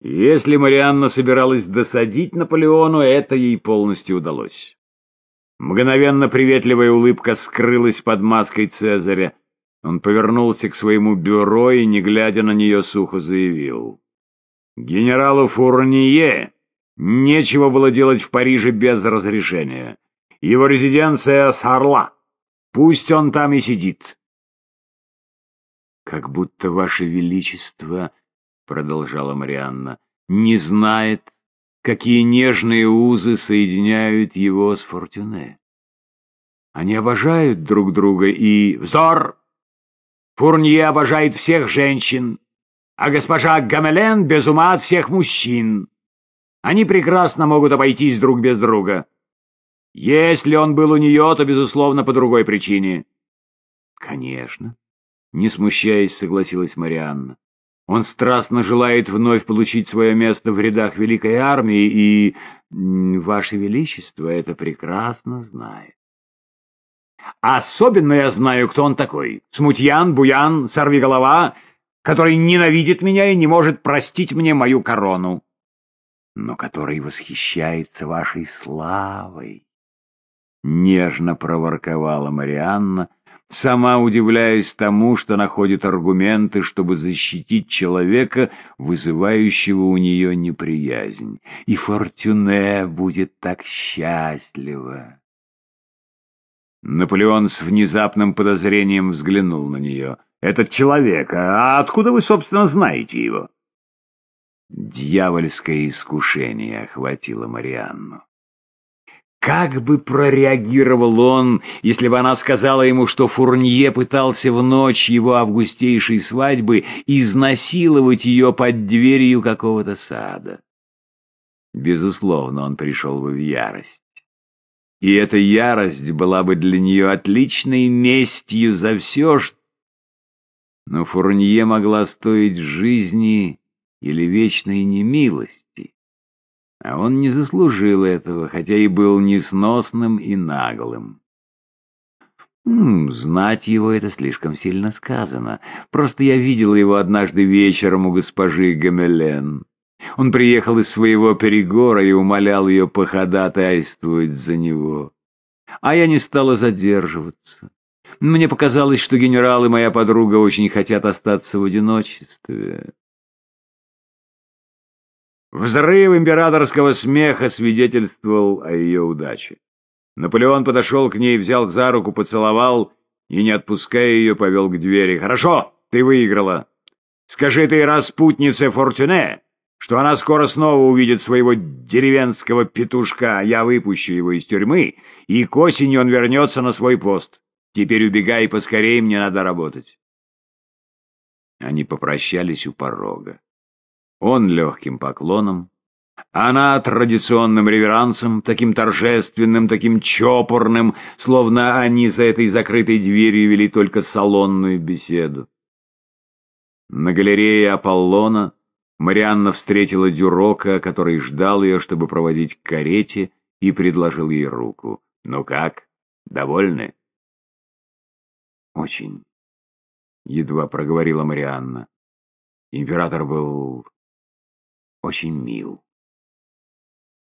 Если Марианна собиралась досадить Наполеону, это ей полностью удалось. Мгновенно приветливая улыбка скрылась под маской Цезаря. Он повернулся к своему бюро и, не глядя на нее, сухо заявил. «Генералу Фурние нечего было делать в Париже без разрешения. Его резиденция с Орла. Пусть он там и сидит». «Как будто, Ваше Величество...» продолжала Марианна, не знает, какие нежные узы соединяют его с Фортюне. Они обожают друг друга и... Вздор! Фурнье обожает всех женщин, а госпожа Гамелен без ума от всех мужчин. Они прекрасно могут обойтись друг без друга. Если он был у нее, то, безусловно, по другой причине. — Конечно, — не смущаясь, согласилась Марианна. Он страстно желает вновь получить свое место в рядах Великой Армии, и Ваше Величество это прекрасно знает. Особенно я знаю, кто он такой. Смутьян, буян, сорвиголова, который ненавидит меня и не может простить мне мою корону, но который восхищается вашей славой. Нежно проворковала Марианна, — сама удивляясь тому, что находит аргументы, чтобы защитить человека, вызывающего у нее неприязнь. И Фортюне будет так счастлива. Наполеон с внезапным подозрением взглянул на нее. «Этот человек, а откуда вы, собственно, знаете его?» Дьявольское искушение охватило Марианну. Как бы прореагировал он, если бы она сказала ему, что Фурнье пытался в ночь его августейшей свадьбы изнасиловать ее под дверью какого-то сада? Безусловно, он пришел бы в ярость. И эта ярость была бы для нее отличной местью за все, что... Но Фурнье могла стоить жизни или вечной немилости. А он не заслужил этого, хотя и был несносным и наглым. Знать его это слишком сильно сказано. Просто я видел его однажды вечером у госпожи Гамелен. Он приехал из своего Перегора и умолял ее походатайствовать за него. А я не стала задерживаться. Мне показалось, что генерал и моя подруга очень хотят остаться в одиночестве. Взрыв императорского смеха свидетельствовал о ее удаче. Наполеон подошел к ней, взял за руку, поцеловал и, не отпуская ее, повел к двери. «Хорошо, ты выиграла. Скажи ты распутнице Фортюне, что она скоро снова увидит своего деревенского петушка. Я выпущу его из тюрьмы, и к осени он вернется на свой пост. Теперь убегай поскорее, мне надо работать». Они попрощались у порога. Он легким поклоном, она традиционным реверансом, таким торжественным, таким чопорным, словно они за этой закрытой дверью вели только салонную беседу. На галерее Аполлона Марианна встретила Дюрока, который ждал ее, чтобы проводить к карете, и предложил ей руку. «Ну как, довольны?» «Очень», — едва проговорила Марианна. Император был очень мил.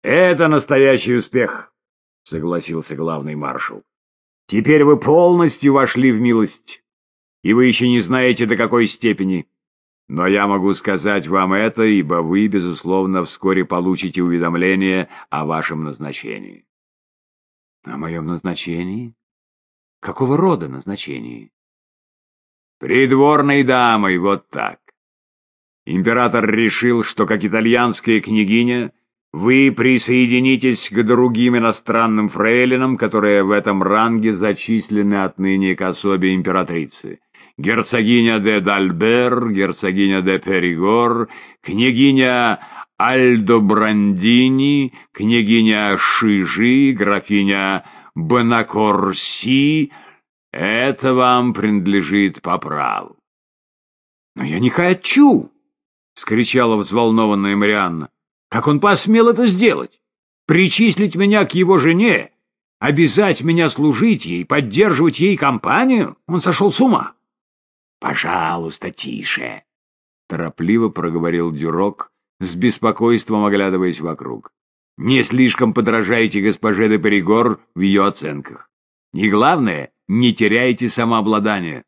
«Это настоящий успех», — согласился главный маршал. «Теперь вы полностью вошли в милость, и вы еще не знаете, до какой степени. Но я могу сказать вам это, ибо вы, безусловно, вскоре получите уведомление о вашем назначении». «О моем назначении? Какого рода назначении?» «Придворной дамой, вот так. Император решил, что как итальянская княгиня вы присоединитесь к другим иностранным фрейлинам, которые в этом ранге зачислены отныне к особе императрицы. Герцогиня де Дальбер, герцогиня де Перигор, княгиня Альдо Брандини, княгиня Шижи, графиня Бонакорси — это вам принадлежит по праву. Но я не хочу! — скричала взволнованная Марианна. «Как он посмел это сделать? Причислить меня к его жене? Обязать меня служить ей, поддерживать ей компанию? Он сошел с ума!» «Пожалуйста, тише!» — торопливо проговорил Дюрок, с беспокойством оглядываясь вокруг. Не слишком подражайте госпоже де Перегор в ее оценках. И главное, не теряйте самообладание.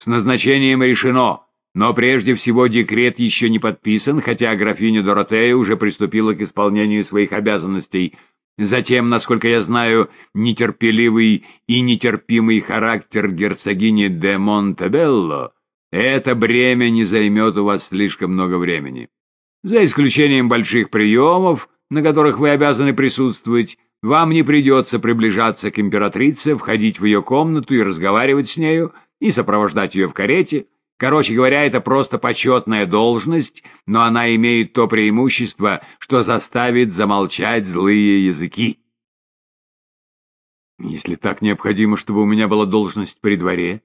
С назначением решено, но прежде всего декрет еще не подписан, хотя графиня Доротея уже приступила к исполнению своих обязанностей. Затем, насколько я знаю, нетерпеливый и нетерпимый характер герцогини де Монтебелло это бремя не займет у вас слишком много времени. За исключением больших приемов, на которых вы обязаны присутствовать, вам не придется приближаться к императрице, входить в ее комнату и разговаривать с нею, и сопровождать ее в карете. Короче говоря, это просто почетная должность, но она имеет то преимущество, что заставит замолчать злые языки. Если так необходимо, чтобы у меня была должность при дворе,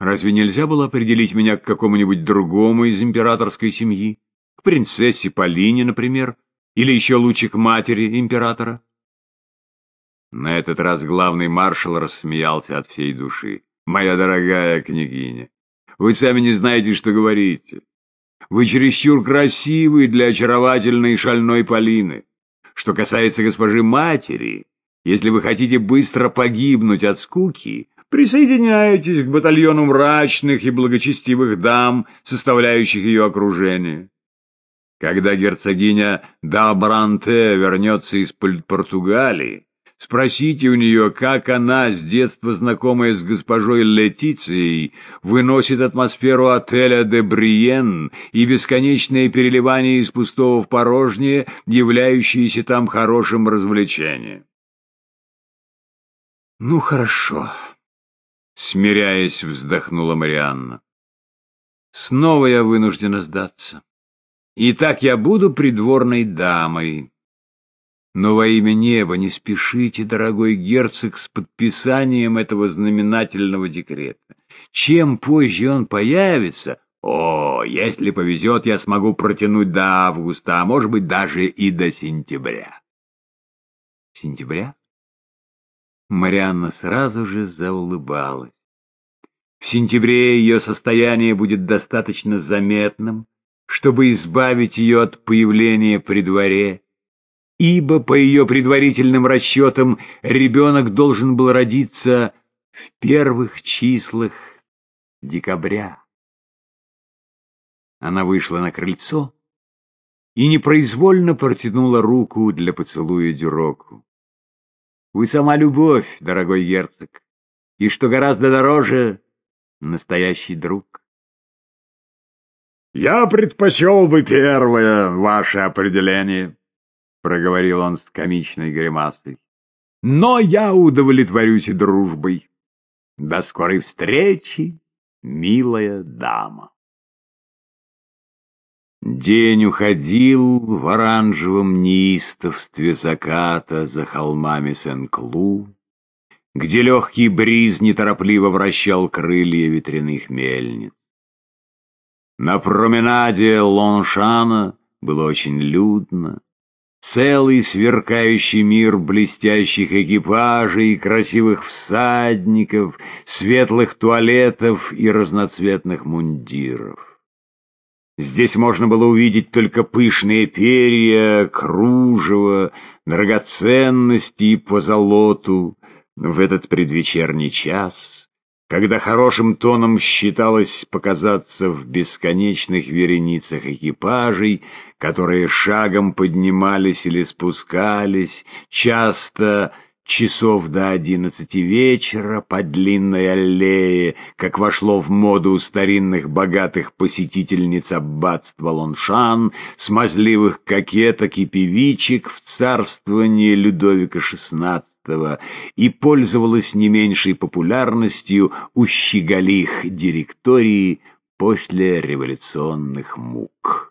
Разве нельзя было определить меня к какому-нибудь другому из императорской семьи? К принцессе Полине, например, или еще лучше к матери императора? На этот раз главный маршал рассмеялся от всей души. «Моя дорогая княгиня, вы сами не знаете, что говорите. Вы чересчур красивы для очаровательной шальной Полины. Что касается госпожи матери, если вы хотите быстро погибнуть от скуки, присоединяетесь к батальону мрачных и благочестивых дам, составляющих ее окружение. Когда герцогиня Дабранте вернется из Португалии, спросите у нее, как она, с детства знакомая с госпожой Летицией, выносит атмосферу отеля де Бриен и бесконечное переливание из пустого в порожнее, являющееся там хорошим развлечением. «Ну, хорошо», Смиряясь, вздохнула Марианна. Снова я вынуждена сдаться. И так я буду придворной дамой. Но во имя неба не спешите, дорогой герцог, с подписанием этого знаменательного декрета. Чем позже он появится, о, если повезет, я смогу протянуть до августа, а может быть даже и до сентября. Сентября? Марианна сразу же заулыбалась. В сентябре ее состояние будет достаточно заметным, чтобы избавить ее от появления при дворе, ибо, по ее предварительным расчетам, ребенок должен был родиться в первых числах декабря. Она вышла на крыльцо и непроизвольно протянула руку для поцелуя Дюроку. Вы сама любовь, дорогой герцог, и, что гораздо дороже, настоящий друг. «Я предпочел бы первое ваше определение», — проговорил он с комичной гримасой. «Но я удовлетворюсь дружбой. До скорой встречи, милая дама». День уходил в оранжевом неистовстве заката за холмами Сен-Клу, где легкий бриз неторопливо вращал крылья ветряных мельниц. На променаде Лоншана было очень людно. Целый сверкающий мир блестящих экипажей, красивых всадников, светлых туалетов и разноцветных мундиров. Здесь можно было увидеть только пышные перья, кружево, драгоценности и позолоту в этот предвечерний час, когда хорошим тоном считалось показаться в бесконечных вереницах экипажей, которые шагом поднимались или спускались, часто часов до одиннадцати вечера по длинной аллее, как вошло в моду у старинных богатых посетительниц аббатства Лоншан, смазливых кокеток и певичек в царствовании Людовика XVI и пользовалась не меньшей популярностью у щеголих директории после революционных мук.